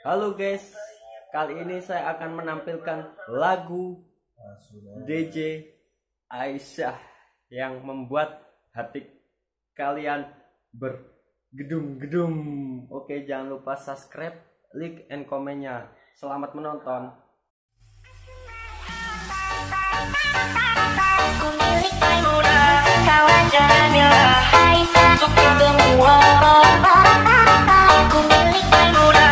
Halo guys, kali ini saya akan menampilkan lagu DJ Aisyah yang membuat hati kalian bergedum-gedum. Oke, jangan lupa subscribe, like, and komennya. Selamat menonton. Ku milik Maimuna, kawan Jamila Hai, untuk semua Ku milik Maimuna,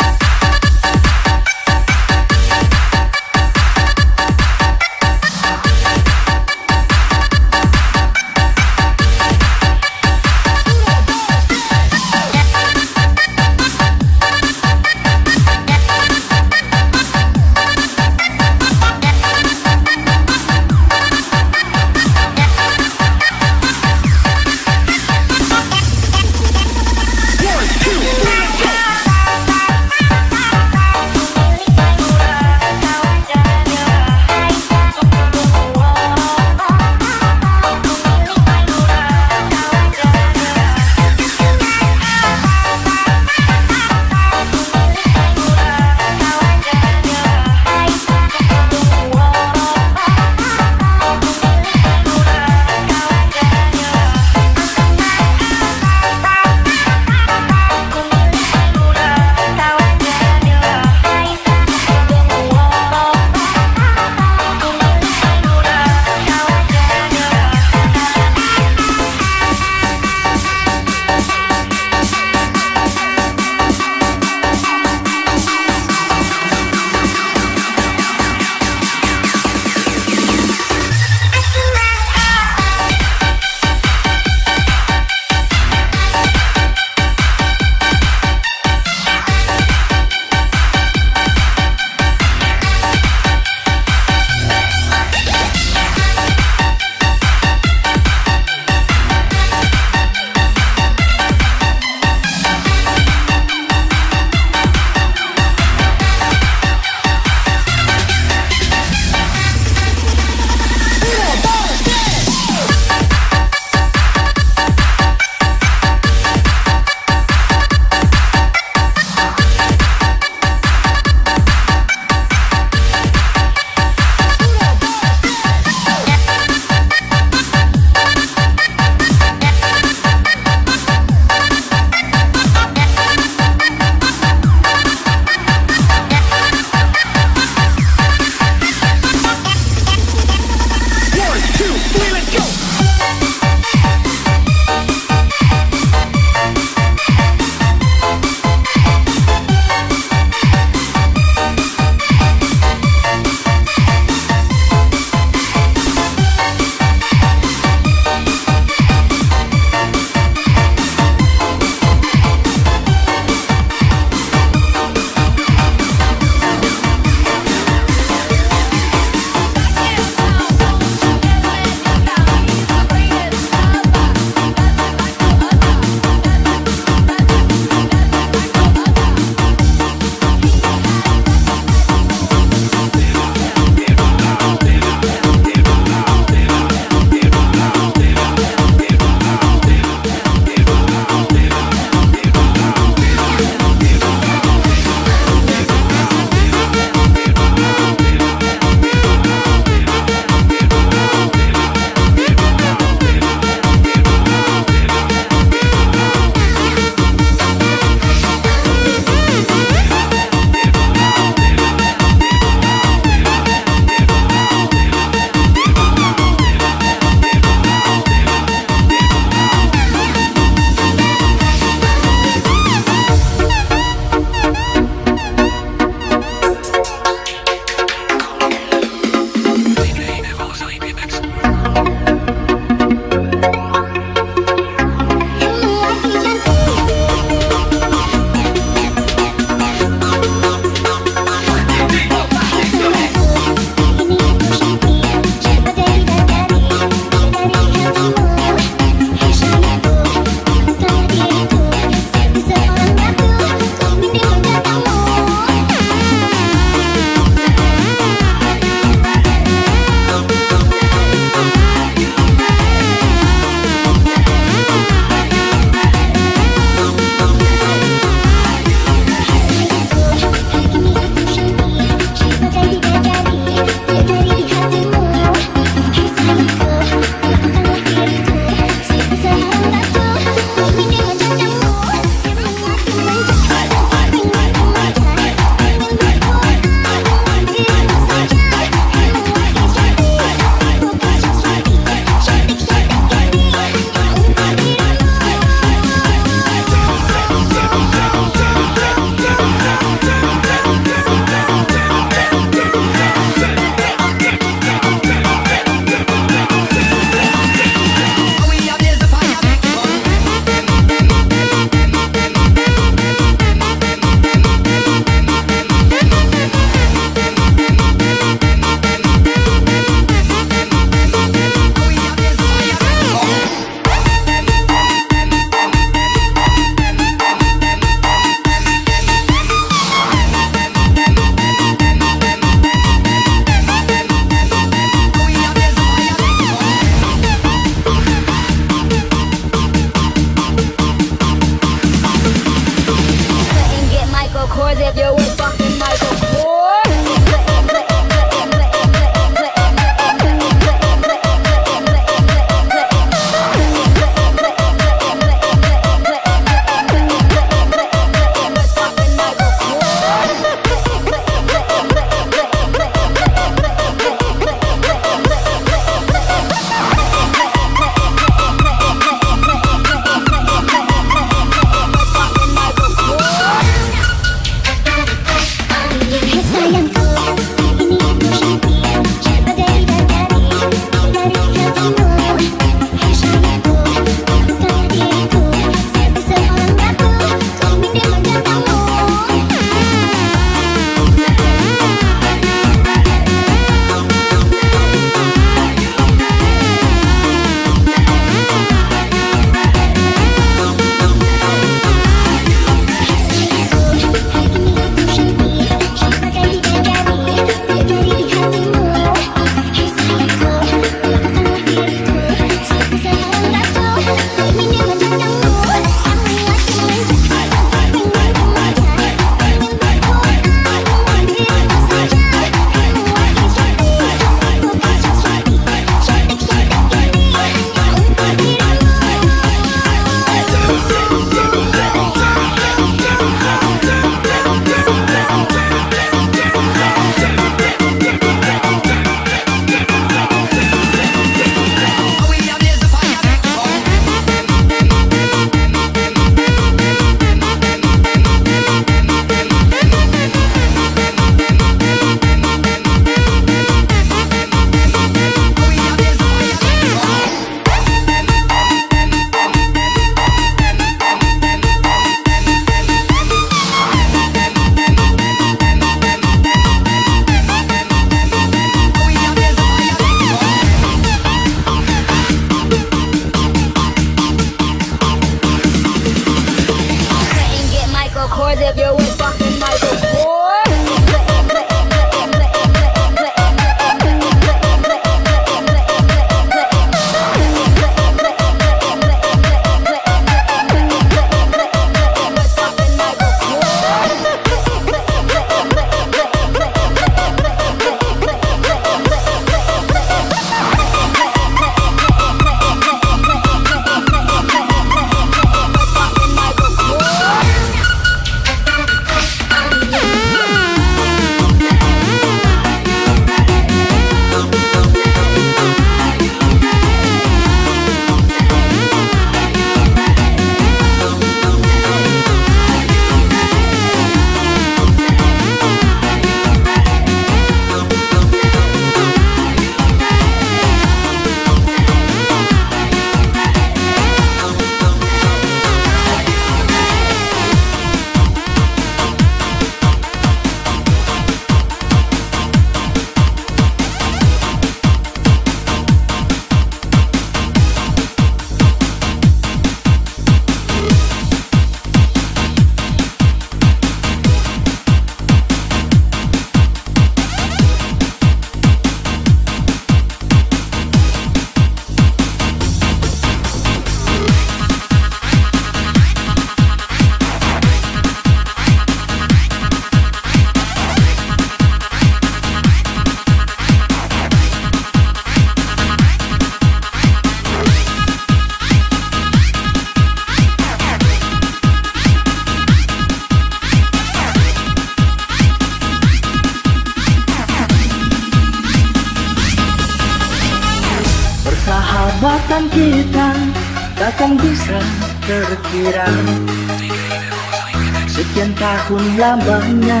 selamanya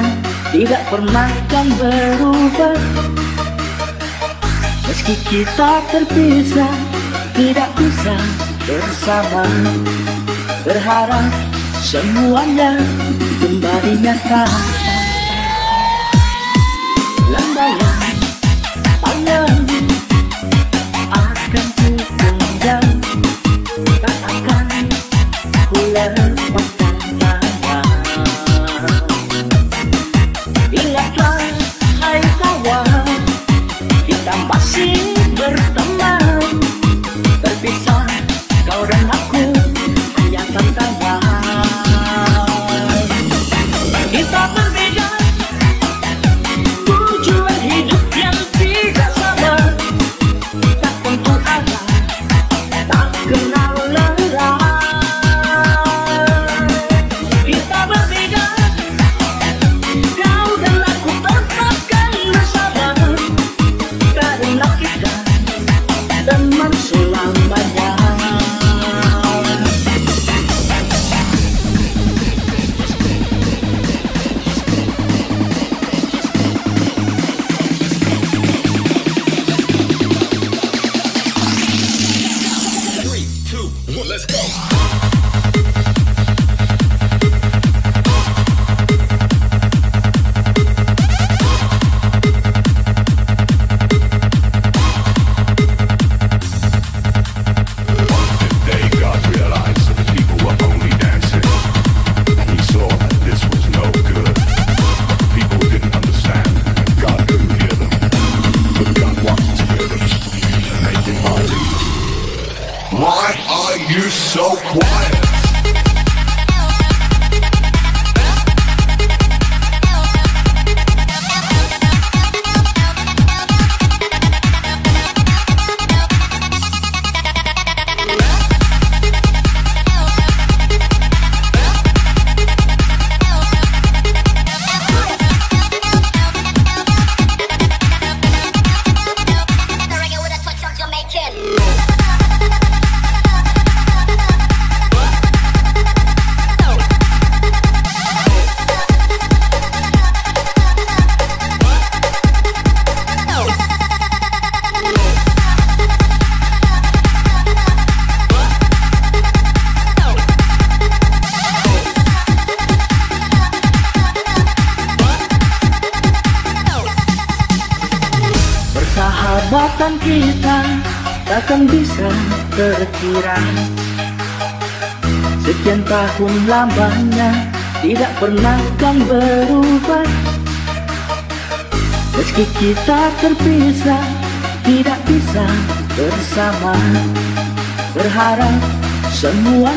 tidak pernah akan berubah. Meski kita terpisah tidak bisa bersama. Berharap semuanya kembali nyata. Landaian panjang akan ku akan pulang. Semuanya kembali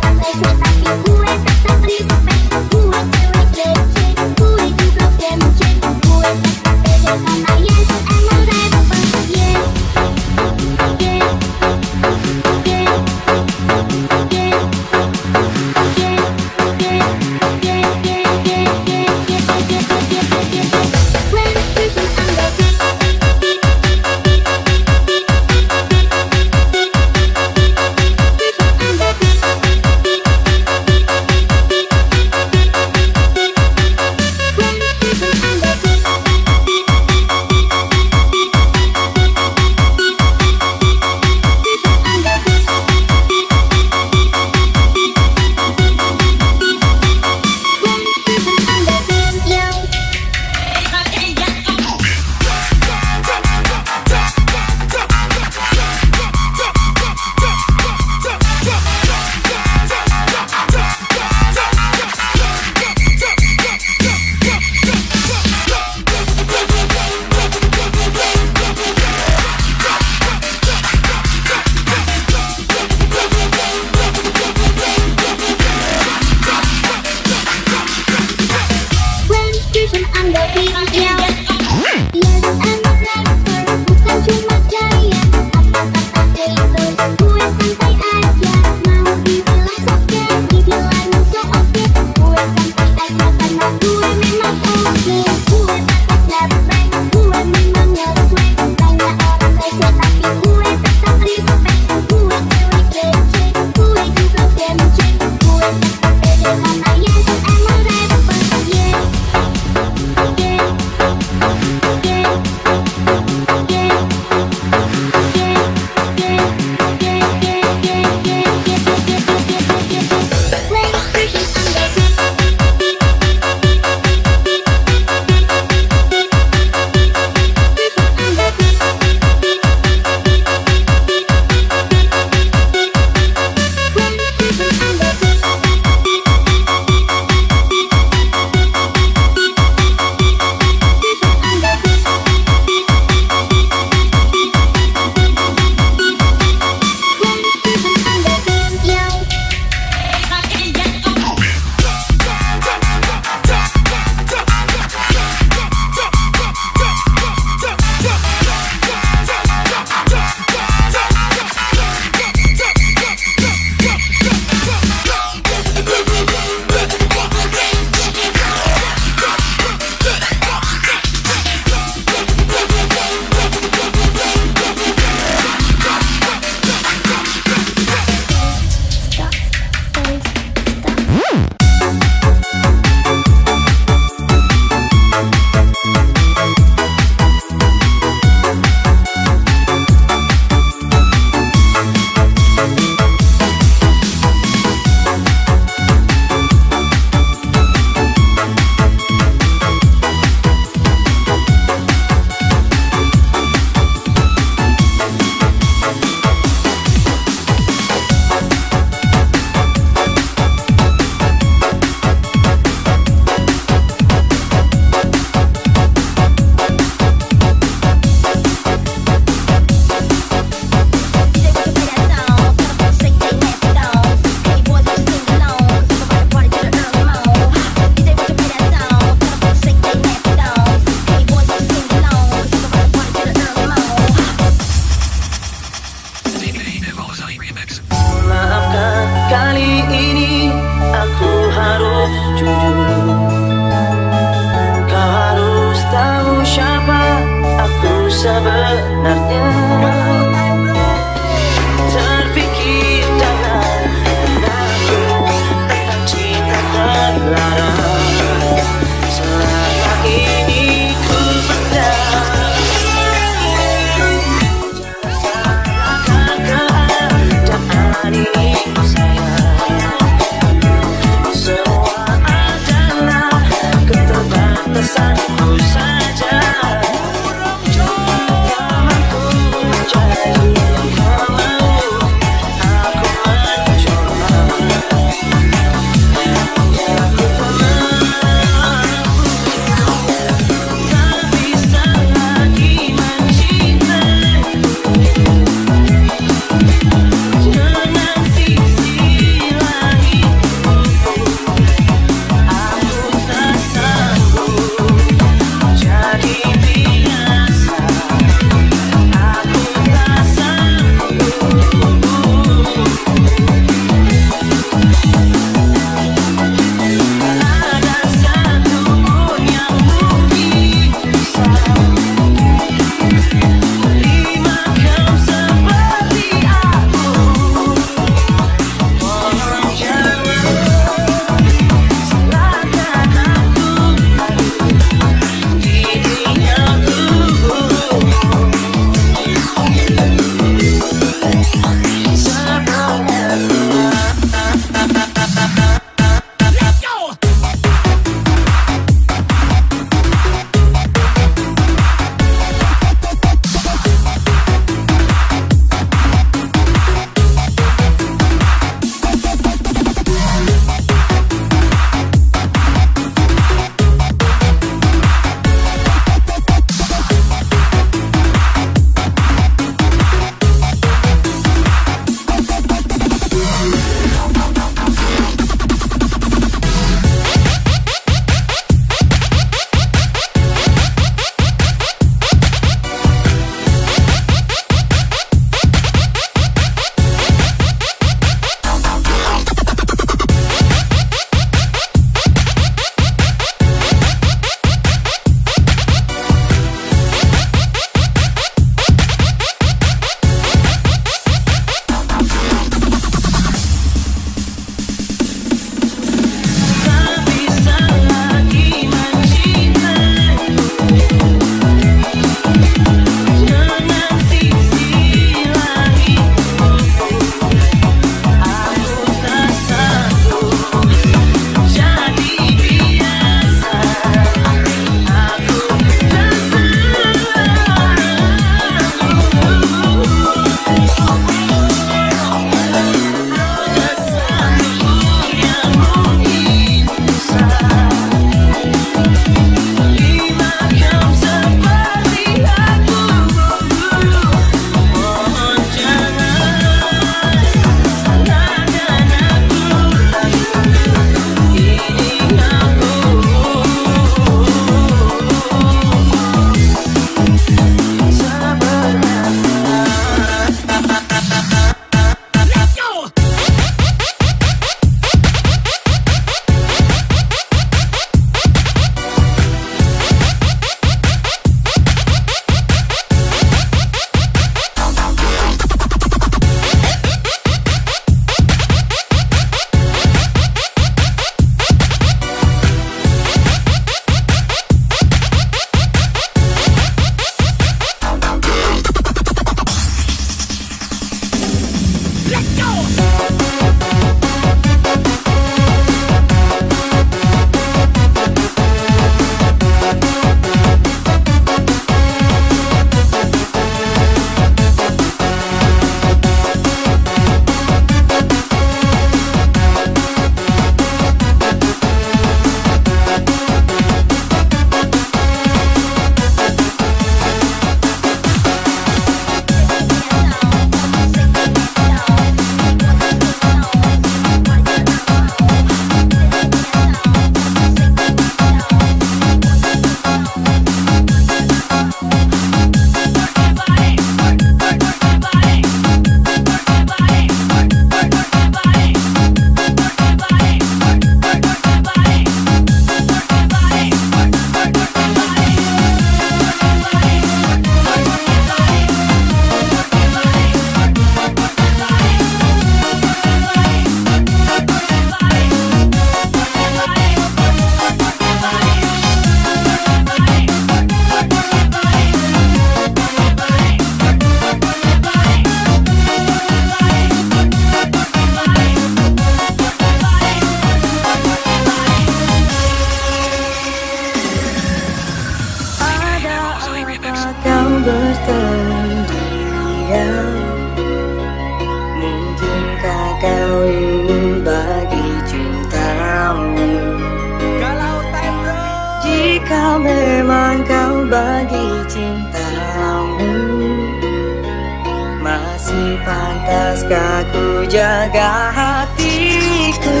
pantaskah ku jaga hatiku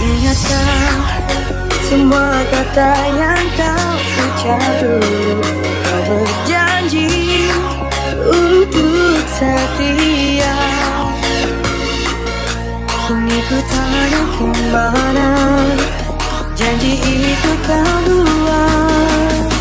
Ingatkah semua kata yang kau ucap dulu Kau berjanji untuk setia. Kini ku tanya ke mana. Janji itu kau buat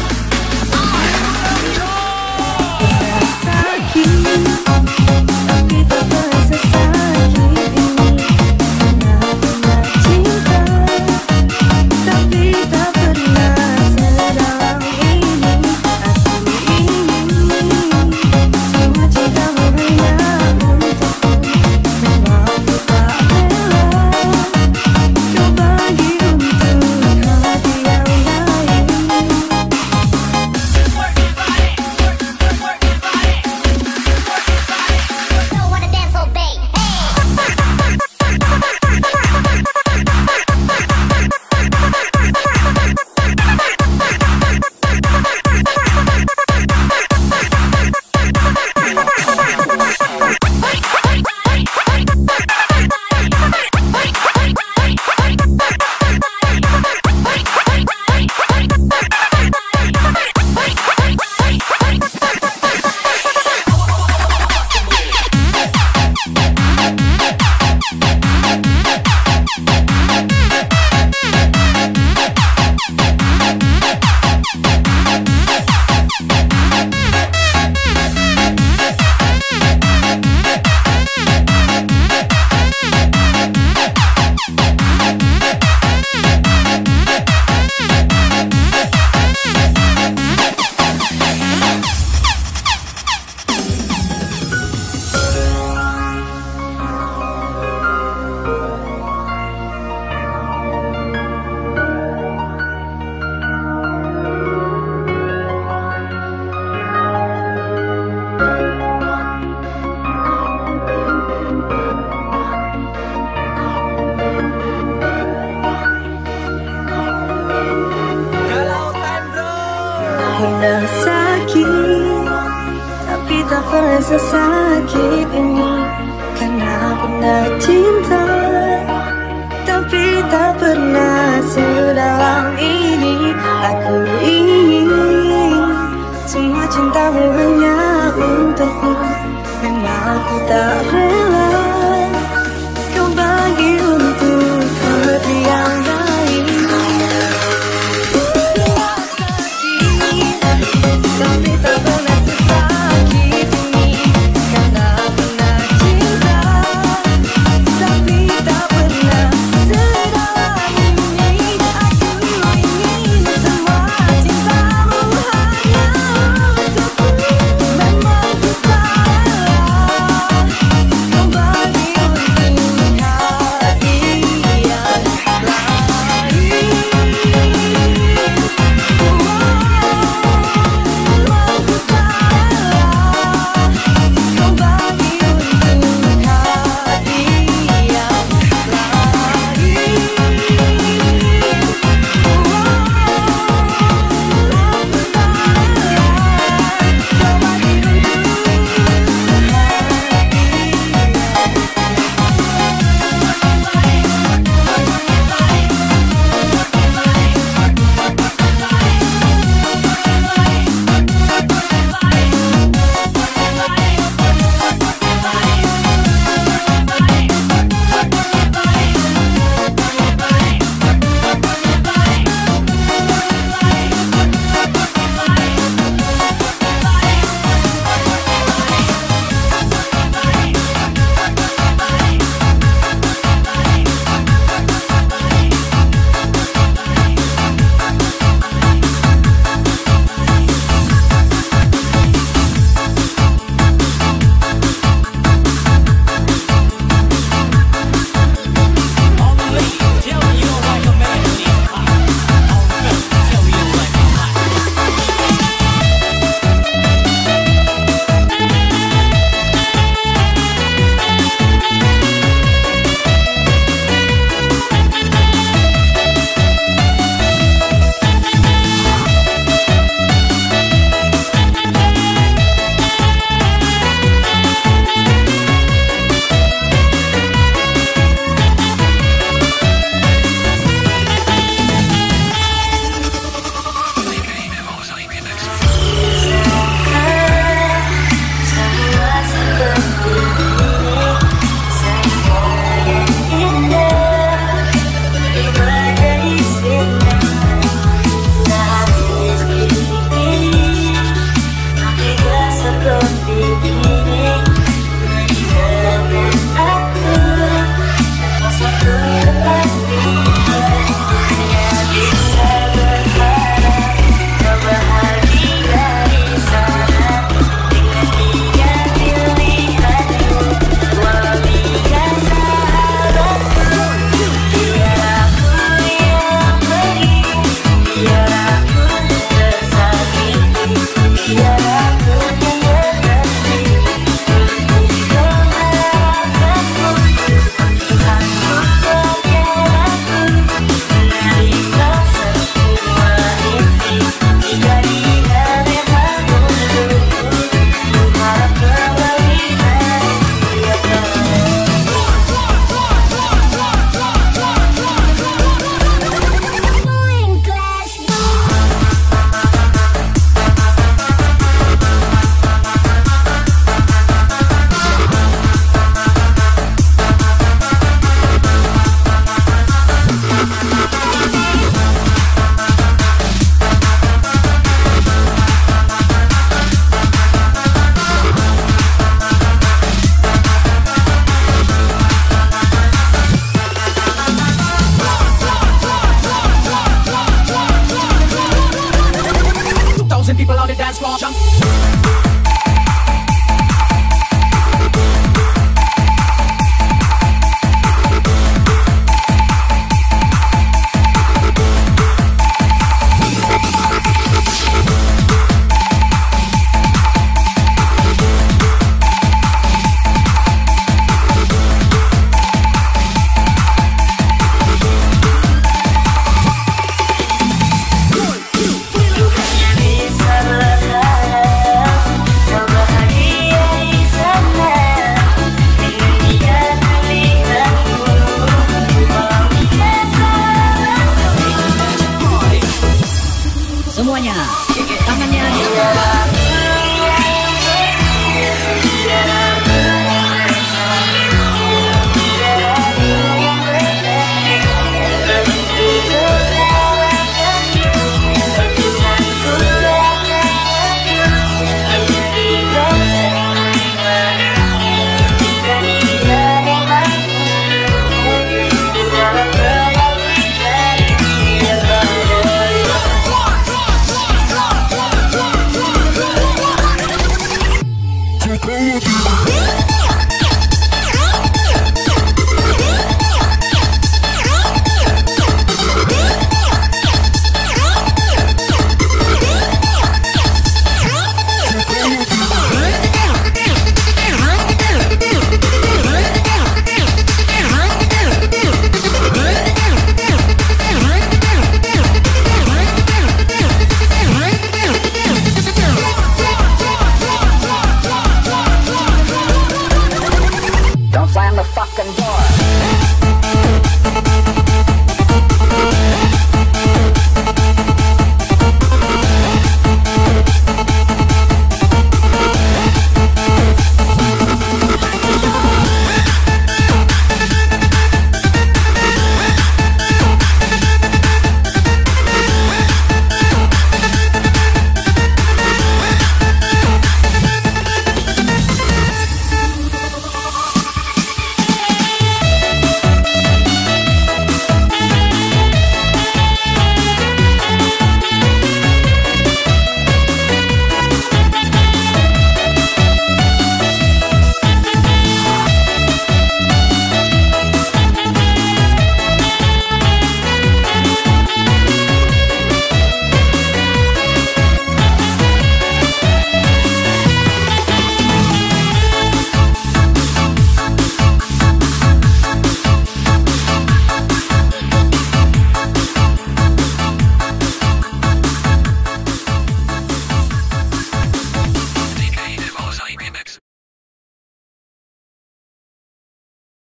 pernah sakit Tapi tak pernah sesakit ini. Karena pernah cinta Tapi tak pernah sedalam ini. Aku ingin Semua cintamu hanya untukku. Memang aku tak rela Kau bagi untuk yang